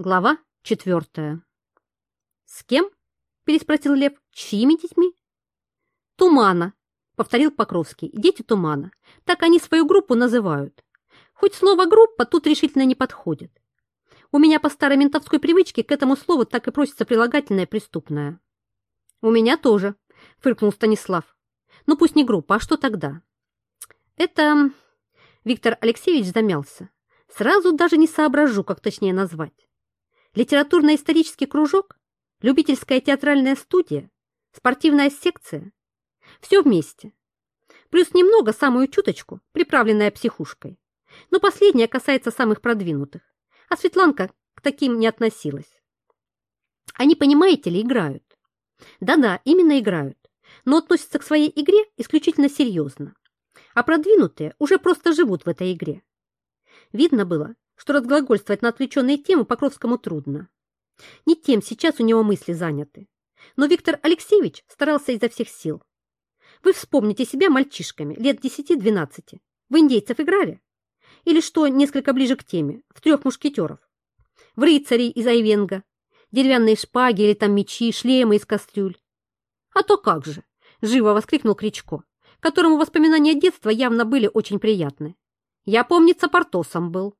Глава четвертая. «С кем?» – переспросил Лев. «Чьими детьми?» «Тумана», – повторил Покровский. «Дети Тумана. Так они свою группу называют. Хоть слово «группа» тут решительно не подходит. У меня по старой ментовской привычке к этому слову так и просится прилагательное преступное». «У меня тоже», – фыркнул Станислав. «Ну пусть не группа, а что тогда?» «Это...» – Виктор Алексеевич замялся. «Сразу даже не соображу, как точнее назвать литературно-исторический кружок, любительская театральная студия, спортивная секция. Все вместе. Плюс немного, самую чуточку, приправленная психушкой. Но последняя касается самых продвинутых, а Светланка к таким не относилась. Они, понимаете ли, играют. Да-да, именно играют, но относятся к своей игре исключительно серьезно. А продвинутые уже просто живут в этой игре. Видно было, что разглагольствовать на отвлеченные темы Покровскому трудно. Не тем сейчас у него мысли заняты. Но Виктор Алексеевич старался изо всех сил. Вы вспомните себя мальчишками лет 10-12. В индейцев играли? Или что, несколько ближе к теме, в трех мушкетеров? В рыцарей из Айвенга, деревянные шпаги или там мечи, шлемы из кастрюль. А то как же, живо воскликнул Кричко, которому воспоминания детства явно были очень приятны. Я, помнится, Портосом был.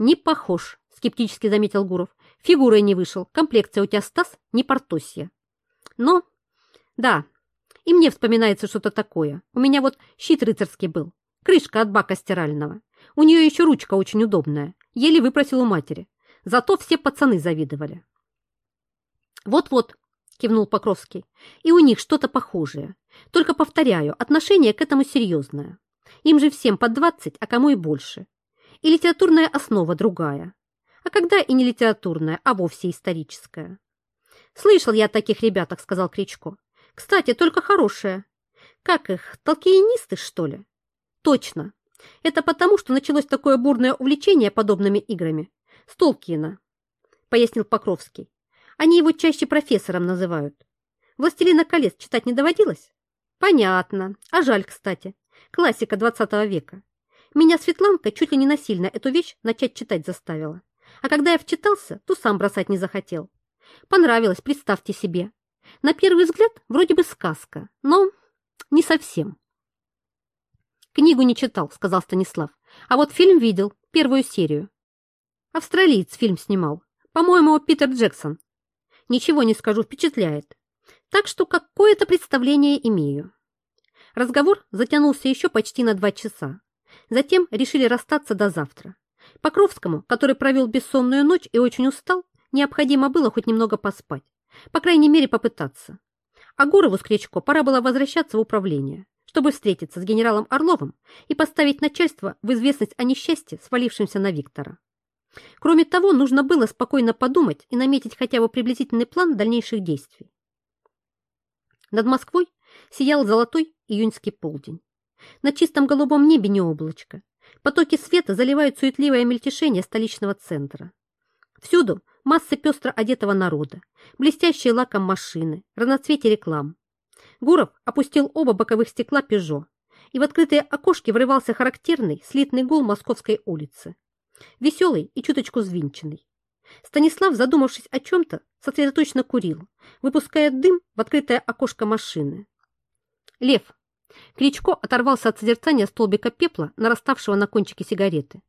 «Не похож», — скептически заметил Гуров. «Фигурой не вышел. Комплекция у тебя, Стас, не портосья». «Но, да, и мне вспоминается что-то такое. У меня вот щит рыцарский был, крышка от бака стирального. У нее еще ручка очень удобная. Еле выпросил у матери. Зато все пацаны завидовали». «Вот-вот», — кивнул Покровский, — «и у них что-то похожее. Только, повторяю, отношение к этому серьезное. Им же всем по двадцать, а кому и больше и литературная основа другая. А когда и не литературная, а вовсе историческая. «Слышал я о таких ребятах», — сказал Кричко. «Кстати, только хорошая. Как их, толкиенисты, что ли?» «Точно. Это потому, что началось такое бурное увлечение подобными играми. С Толкиена», — пояснил Покровский. «Они его чаще профессором называют. «Властелина колец» читать не доводилось?» «Понятно. А жаль, кстати. Классика двадцатого века. Меня Светланка чуть ли не насильно эту вещь начать читать заставила. А когда я вчитался, то сам бросать не захотел. Понравилось, представьте себе. На первый взгляд вроде бы сказка, но не совсем. Книгу не читал, сказал Станислав. А вот фильм видел, первую серию. Австралиец фильм снимал. По-моему, Питер Джексон. Ничего не скажу, впечатляет. Так что какое-то представление имею. Разговор затянулся еще почти на два часа. Затем решили расстаться до завтра. Покровскому, который провел бессонную ночь и очень устал, необходимо было хоть немного поспать. По крайней мере, попытаться. А Гурову с Кречко пора было возвращаться в управление, чтобы встретиться с генералом Орловым и поставить начальство в известность о несчастье, свалившемся на Виктора. Кроме того, нужно было спокойно подумать и наметить хотя бы приблизительный план дальнейших действий. Над Москвой сиял золотой июньский полдень. На чистом голубом небе не облачко. Потоки света заливают суетливое мельтешение столичного центра. Всюду массы пестро одетого народа, блестящие лаком машины, разноцветие реклам. Гуров опустил оба боковых стекла «Пежо», и в открытые окошки врывался характерный слитный гул Московской улицы. Веселый и чуточку звинченный. Станислав, задумавшись о чем-то, сосредоточенно курил, выпуская дым в открытое окошко машины. Лев, Кричко оторвался от созерцания столбика пепла, нараставшего на кончике сигареты.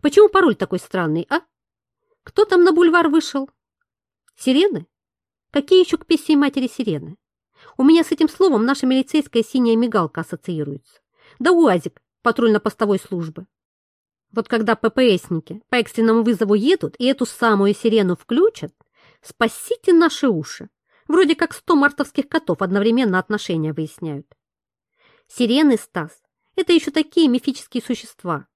«Почему пароль такой странный, а? Кто там на бульвар вышел? Сирены? Какие еще к песне матери сирены? У меня с этим словом наша милицейская синяя мигалка ассоциируется. Да УАЗик патрульно-постовой службы. Вот когда ППСники по экстренному вызову едут и эту самую сирену включат, спасите наши уши. Вроде как сто мартовских котов одновременно отношения выясняют. Сирены, Стас, это еще такие мифические существа,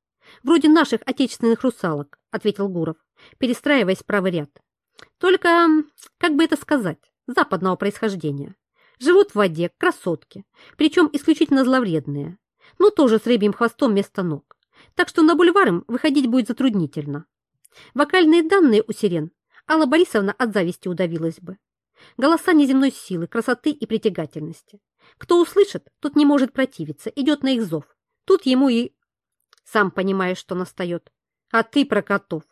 вроде наших отечественных русалок, ответил Гуров, перестраиваясь в правый ряд. Только, как бы это сказать, западного происхождения. Живут в воде, красотки, причем исключительно зловредные, но тоже с рыбьим хвостом вместо ног. Так что на бульвар им выходить будет затруднительно. Вокальные данные у сирен Алла Борисовна от зависти удавилась бы. Голоса неземной силы, красоты и притягательности. Кто услышит, тот не может противиться, идет на их зов. Тут ему и... Сам понимаешь, что настает. А ты про котов.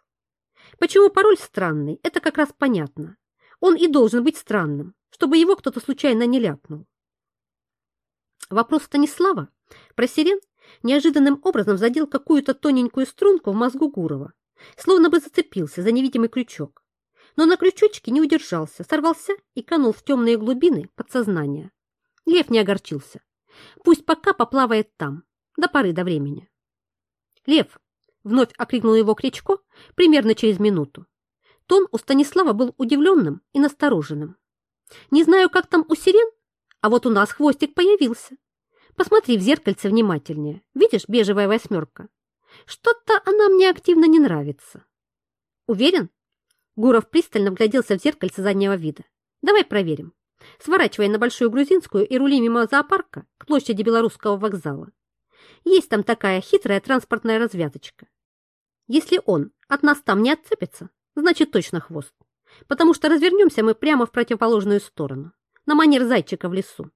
Почему пароль странный, это как раз понятно. Он и должен быть странным, чтобы его кто-то случайно не ляпнул. Вопрос Станислава про сирен неожиданным образом задел какую-то тоненькую струнку в мозгу Гурова, словно бы зацепился за невидимый крючок. Но на крючочке не удержался, сорвался и канул в темные глубины подсознания. Лев не огорчился. Пусть пока поплавает там, до поры до времени. «Лев!» — вновь окрикнул его Кричко примерно через минуту. Тон у Станислава был удивленным и настороженным. «Не знаю, как там у сирен, а вот у нас хвостик появился. Посмотри в зеркальце внимательнее. Видишь, бежевая восьмерка? Что-то она мне активно не нравится». «Уверен?» Гуров пристально вгляделся в зеркальце заднего вида. «Давай проверим. Сворачивай на Большую Грузинскую и рули мимо зоопарка к площади Белорусского вокзала. Есть там такая хитрая транспортная развязочка. Если он от нас там не отцепится, значит точно хвост, потому что развернемся мы прямо в противоположную сторону, на манер зайчика в лесу.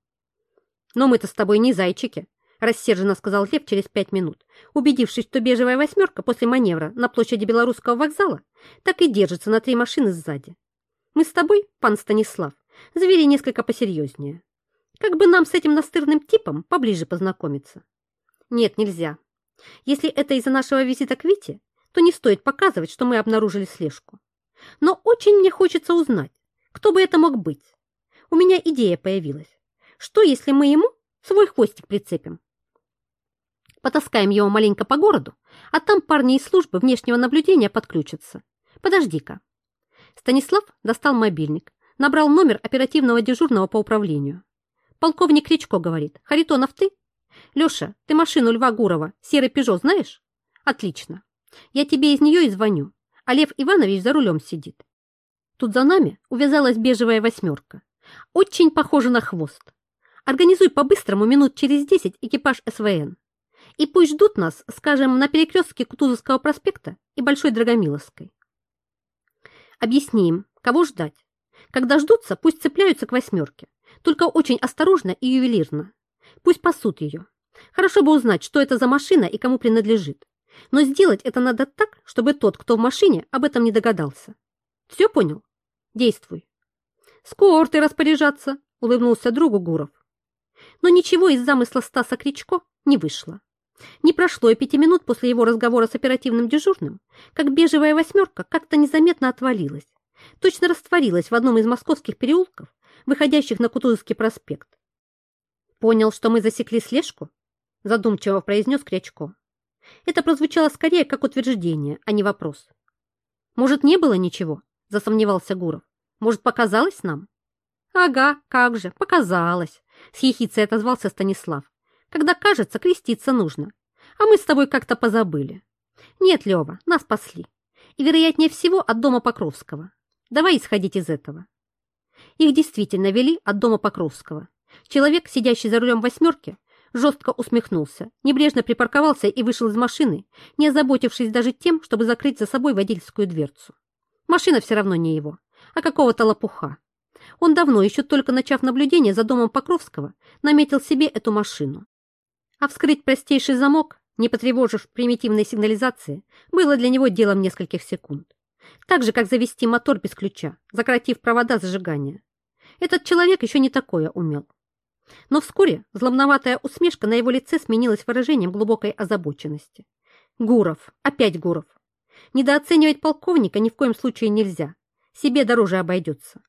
Но мы-то с тобой не зайчики, рассерженно сказал Лев через пять минут, убедившись, что бежевая восьмерка после маневра на площади Белорусского вокзала так и держится на три машины сзади. Мы с тобой, пан Станислав, завели несколько посерьезнее. Как бы нам с этим настырным типом поближе познакомиться? Нет, нельзя. Если это из-за нашего визита к Вите, то не стоит показывать, что мы обнаружили слежку. Но очень мне хочется узнать, кто бы это мог быть. У меня идея появилась. Что, если мы ему свой хвостик прицепим? Потаскаем его маленько по городу, а там парни из службы внешнего наблюдения подключатся. Подожди-ка. Станислав достал мобильник, набрал номер оперативного дежурного по управлению. Полковник Кричко говорит, Харитонов ты? Леша, ты машину Льва Гурова, серый Пежо, знаешь? Отлично. Я тебе из нее и звоню, а Лев Иванович за рулем сидит. Тут за нами увязалась бежевая восьмерка. Очень похожа на хвост. Организуй по-быстрому минут через десять экипаж СВН. И пусть ждут нас, скажем, на перекрестке Кутузовского проспекта и Большой Драгомиловской. Объясни им, кого ждать. Когда ждутся, пусть цепляются к восьмерке. Только очень осторожно и ювелирно. Пусть пасут ее. Хорошо бы узнать, что это за машина и кому принадлежит. Но сделать это надо так, чтобы тот, кто в машине, об этом не догадался. Все понял? Действуй. Скоро ты распоряжаться, улыбнулся другу Гуров. Но ничего из замысла Стаса Кричко не вышло. Не прошло и пяти минут после его разговора с оперативным дежурным, как бежевая восьмерка как-то незаметно отвалилась, точно растворилась в одном из московских переулков, выходящих на Кутузовский проспект. «Понял, что мы засекли слежку?» задумчиво произнес Крячко. Это прозвучало скорее как утверждение, а не вопрос. «Может, не было ничего?» – засомневался Гуров. «Может, показалось нам?» «Ага, как же, показалось!» – с ехицей отозвался Станислав. «Когда кажется, креститься нужно. А мы с тобой как-то позабыли. Нет, Лева, нас спасли. И, вероятнее всего, от дома Покровского. Давай исходить из этого». Их действительно вели от дома Покровского. Человек, сидящий за рулем восьмерки, жестко усмехнулся, небрежно припарковался и вышел из машины, не озаботившись даже тем, чтобы закрыть за собой водительскую дверцу. Машина все равно не его, а какого-то лопуха. Он давно, еще только начав наблюдение за домом Покровского, наметил себе эту машину. А вскрыть простейший замок, не потревожив примитивной сигнализации, было для него делом нескольких секунд. Так же, как завести мотор без ключа, закоротив провода зажигания. Этот человек еще не такое умел. Но вскоре зломноватая усмешка на его лице сменилась выражением глубокой озабоченности. Гуров, опять Гуров. Недооценивать полковника ни в коем случае нельзя. Себе дороже обойдется.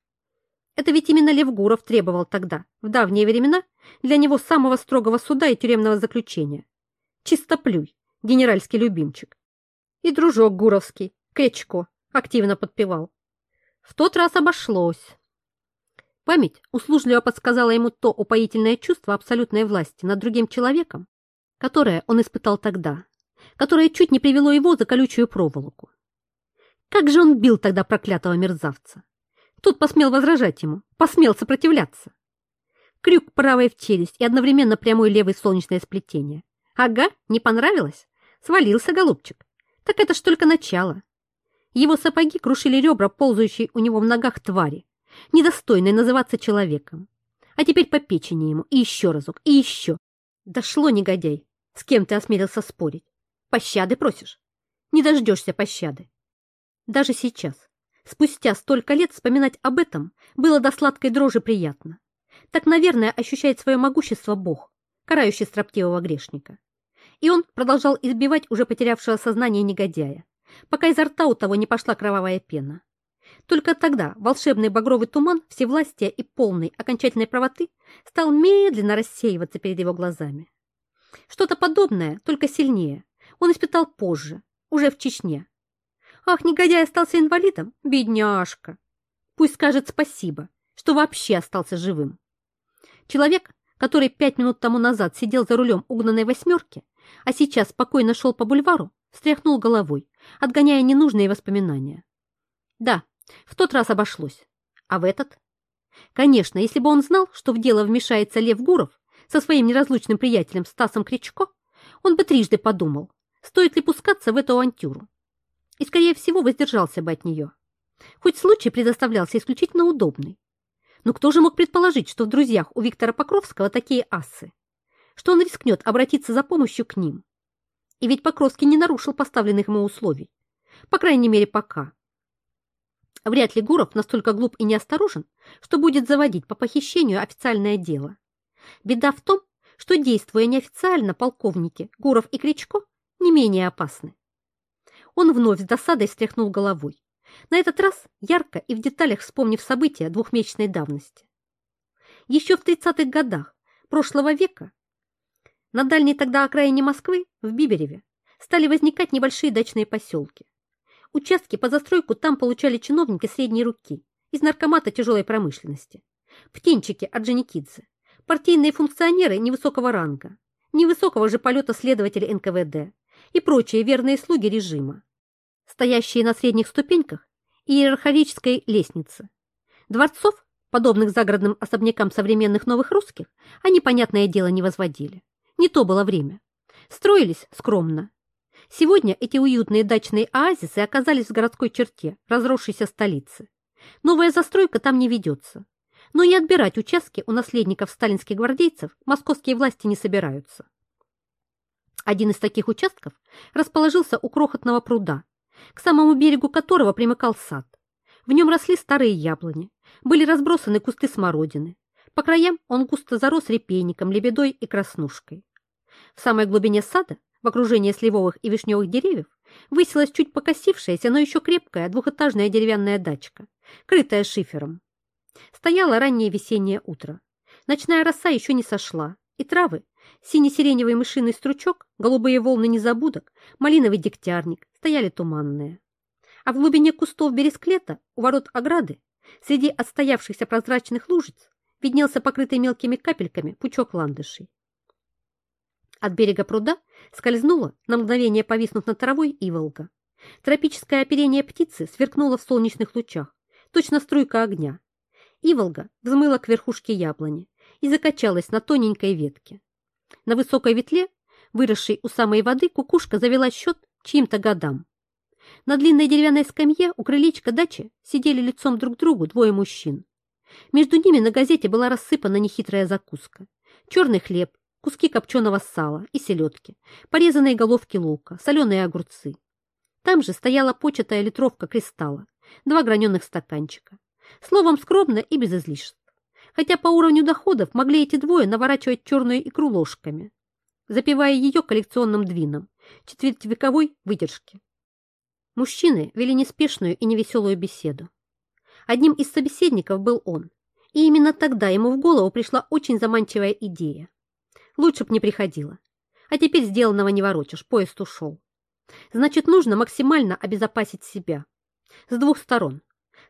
Это ведь именно Лев Гуров требовал тогда, в давние времена, для него самого строгого суда и тюремного заключения. Чистоплюй, генеральский любимчик. И дружок Гуровский, Кречко, активно подпевал. В тот раз обошлось. Память услужливо подсказала ему то упоительное чувство абсолютной власти над другим человеком, которое он испытал тогда, которое чуть не привело его за колючую проволоку. Как же он бил тогда проклятого мерзавца! Тот посмел возражать ему, посмел сопротивляться. Крюк правой в челюсть и одновременно прямой левой солнечное сплетение. Ага, не понравилось? Свалился голубчик. Так это ж только начало. Его сапоги крушили ребра, ползающие у него в ногах твари, недостойной называться человеком. А теперь по печени ему, и еще разок, и еще. Дошло, негодяй, с кем ты осмелился спорить. Пощады просишь? Не дождешься пощады. Даже сейчас, спустя столько лет, вспоминать об этом было до сладкой дрожи приятно. Так, наверное, ощущает свое могущество Бог, карающий строптивого грешника. И он продолжал избивать уже потерявшего сознание негодяя, пока изо рта у того не пошла кровавая пена. Только тогда волшебный багровый туман всевластия и полной окончательной правоты стал медленно рассеиваться перед его глазами. Что-то подобное, только сильнее, он испытал позже, уже в Чечне. Ах, негодяй остался инвалидом? Бедняжка! Пусть скажет спасибо, что вообще остался живым. Человек, который пять минут тому назад сидел за рулем угнанной восьмерки, а сейчас спокойно шел по бульвару, встряхнул головой, отгоняя ненужные воспоминания. Да, в тот раз обошлось. А в этот? Конечно, если бы он знал, что в дело вмешается Лев Гуров со своим неразлучным приятелем Стасом Кричко, он бы трижды подумал, стоит ли пускаться в эту авантюру. И, скорее всего, воздержался бы от нее. Хоть случай предоставлялся исключительно удобный. Но кто же мог предположить, что в друзьях у Виктора Покровского такие асы? Что он рискнет обратиться за помощью к ним? И ведь Покровский не нарушил поставленных ему условий. По крайней мере, пока. Вряд ли Гуров настолько глуп и неосторожен, что будет заводить по похищению официальное дело. Беда в том, что, действуя неофициально, полковники Гуров и Кричко не менее опасны. Он вновь с досадой встряхнул головой. На этот раз ярко и в деталях вспомнив события двухмесячной давности. Еще в 30-х годах прошлого века на дальней тогда окраине Москвы, в Бибереве, стали возникать небольшие дачные поселки. Участки по застройку там получали чиновники средней руки из наркомата тяжелой промышленности, птенчики от Джаникидзе, партийные функционеры невысокого ранга, невысокого же полета следователи НКВД и прочие верные слуги режима, стоящие на средних ступеньках иерархической лестницы. Дворцов, подобных загородным особнякам современных новых русских, они, понятное дело, не возводили. Не то было время. Строились скромно. Сегодня эти уютные дачные оазисы оказались в городской черте, разросшейся столицы. Новая застройка там не ведется. Но и отбирать участки у наследников сталинских гвардейцев московские власти не собираются. Один из таких участков расположился у крохотного пруда, к самому берегу которого примыкал сад. В нем росли старые яблони, были разбросаны кусты смородины. По краям он густо зарос репейником, лебедой и краснушкой. В самой глубине сада, в окружении сливовых и вишневых деревьев, высилась чуть покосившаяся, но еще крепкая двухэтажная деревянная дачка, крытая шифером. Стояло раннее весеннее утро. Ночная роса еще не сошла, и травы, сине-сиреневый мышиный стручок, голубые волны незабудок, малиновый дегтярник стояли туманные. А в глубине кустов бересклета, у ворот ограды, среди отстоявшихся прозрачных лужиц, виднелся покрытый мелкими капельками пучок ландышей. От берега пруда скользнула, на мгновение повиснув над травой, иволга. Тропическое оперение птицы сверкнуло в солнечных лучах, точно струйка огня. Иволга взмыла к верхушке яблони и закачалась на тоненькой ветке. На высокой ветле, выросшей у самой воды, кукушка завела счет чьим-то годам. На длинной деревянной скамье у крылечка дачи сидели лицом друг к другу двое мужчин. Между ними на газете была рассыпана нехитрая закуска. Черный хлеб, куски копченого сала и селедки, порезанные головки лука, соленые огурцы. Там же стояла початая литровка кристалла, два граненых стаканчика. Словом, скромно и без излишеств. Хотя по уровню доходов могли эти двое наворачивать черную икру ложками, запивая ее коллекционным двином, четвертьвековой выдержки. Мужчины вели неспешную и невеселую беседу. Одним из собеседников был он, и именно тогда ему в голову пришла очень заманчивая идея. Лучше б не приходило. А теперь сделанного не ворочишь, поезд ушел. Значит, нужно максимально обезопасить себя. С двух сторон.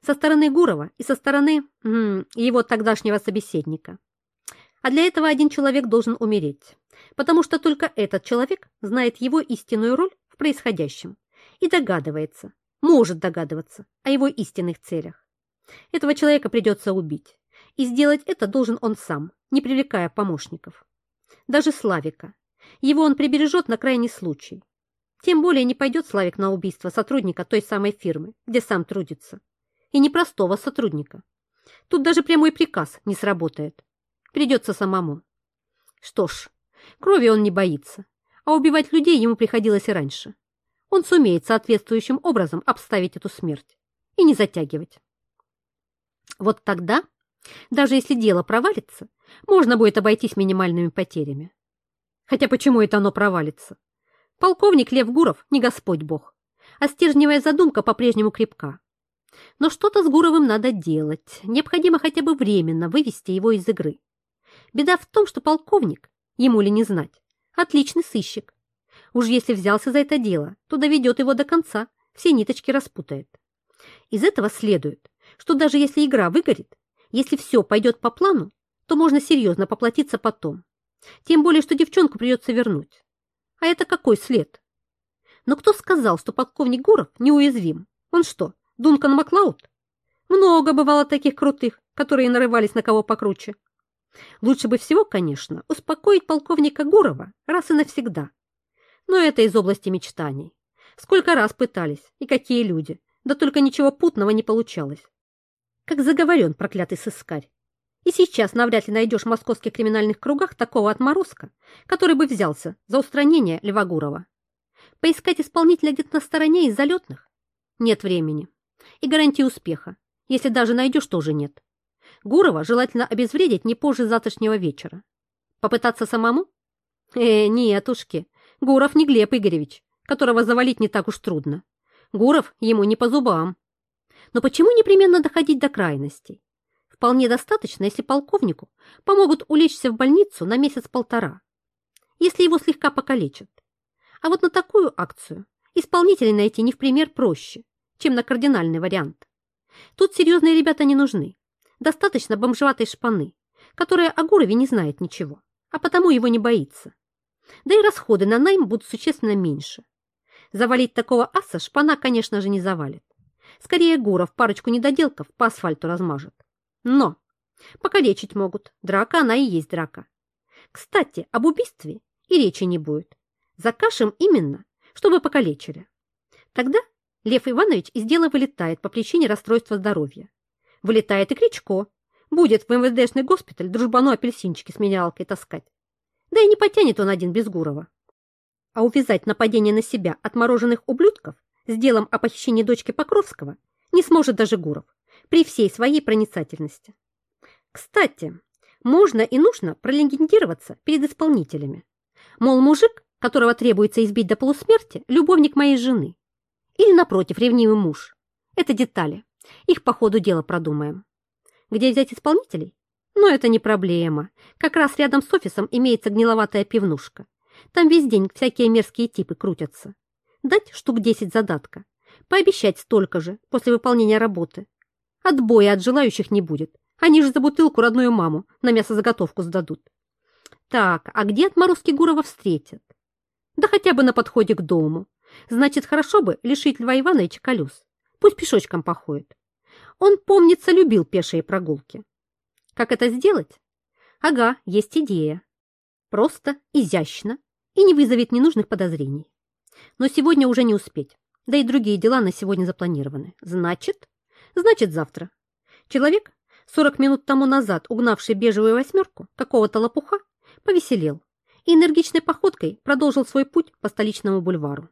Со стороны Гурова и со стороны м, его тогдашнего собеседника. А для этого один человек должен умереть, потому что только этот человек знает его истинную роль в происходящем и догадывается, может догадываться о его истинных целях. Этого человека придется убить, и сделать это должен он сам, не привлекая помощников. Даже Славика. Его он прибережет на крайний случай. Тем более не пойдет Славик на убийство сотрудника той самой фирмы, где сам трудится. И не простого сотрудника. Тут даже прямой приказ не сработает. Придется самому. Что ж, крови он не боится, а убивать людей ему приходилось и раньше. он сумеет соответствующим образом обставить эту смерть и не затягивать. Вот тогда, даже если дело провалится, можно будет обойтись минимальными потерями. Хотя почему это оно провалится? Полковник Лев Гуров не Господь Бог, а стержневая задумка по-прежнему крепка. Но что-то с Гуровым надо делать, необходимо хотя бы временно вывести его из игры. Беда в том, что полковник, ему ли не знать, отличный сыщик. Уж если взялся за это дело, то доведет его до конца, все ниточки распутает. Из этого следует, что даже если игра выгорит, если все пойдет по плану, то можно серьезно поплатиться потом. Тем более, что девчонку придется вернуть. А это какой след? Но кто сказал, что полковник Гуров неуязвим? Он что, Дункан Маклауд? Много бывало таких крутых, которые нарывались на кого покруче. Лучше бы всего, конечно, успокоить полковника Гурова раз и навсегда. Но это из области мечтаний. Сколько раз пытались, и какие люди, да только ничего путного не получалось. Как заговорен проклятый сыскарь. И сейчас навряд ли найдешь в московских криминальных кругах такого отморозка, который бы взялся за устранение Льва Гурова. Поискать исполнителя где-то на стороне из залетных? Нет времени. И гарантии успеха, если даже найдешь, тоже нет. Гурова желательно обезвредить не позже завтрашнего вечера. Попытаться самому? Э, нетушки. Гуров не Глеб Игоревич, которого завалить не так уж трудно. Гуров ему не по зубам. Но почему непременно доходить до крайностей? Вполне достаточно, если полковнику помогут улечься в больницу на месяц-полтора, если его слегка покалечат. А вот на такую акцию исполнителей найти не в пример проще, чем на кардинальный вариант. Тут серьезные ребята не нужны. Достаточно бомжеватой шпаны, которая о Гурове не знает ничего, а потому его не боится. Да и расходы на найм будут существенно меньше. Завалить такого аса шпана, конечно же, не завалит. Скорее Гуров парочку недоделков по асфальту размажет. Но покалечить могут. Драка, она и есть драка. Кстати, об убийстве и речи не будет. Закажем именно, чтобы покалечили. Тогда Лев Иванович из дела вылетает по причине расстройства здоровья. Вылетает и Кричко. Будет в МВДшный госпиталь дружбану апельсинчики с минералкой таскать. Да и не потянет он один без Гурова. А увязать нападение на себя отмороженных ублюдков с делом о похищении дочки Покровского не сможет даже Гуров при всей своей проницательности. Кстати, можно и нужно пролегендироваться перед исполнителями. Мол, мужик, которого требуется избить до полусмерти, любовник моей жены. Или, напротив, ревнивый муж. Это детали. Их по ходу дела продумаем. Где взять исполнителей? Но это не проблема. Как раз рядом с офисом имеется гниловатая пивнушка. Там весь день всякие мерзкие типы крутятся. Дать штук 10 задатка. Пообещать столько же после выполнения работы. Отбоя от желающих не будет. Они же за бутылку родную маму на мясозаготовку сдадут. Так, а где отморозки Гурова встретят? Да хотя бы на подходе к дому. Значит, хорошо бы лишить Льва Ивановича колес. Пусть пешочком походит. Он, помнится, любил пешие прогулки. Как это сделать? Ага, есть идея. Просто, изящно и не вызовет ненужных подозрений. Но сегодня уже не успеть. Да и другие дела на сегодня запланированы. Значит, Значит, завтра. Человек, 40 минут тому назад угнавший бежевую восьмерку какого-то лопуха, повеселел и энергичной походкой продолжил свой путь по столичному бульвару.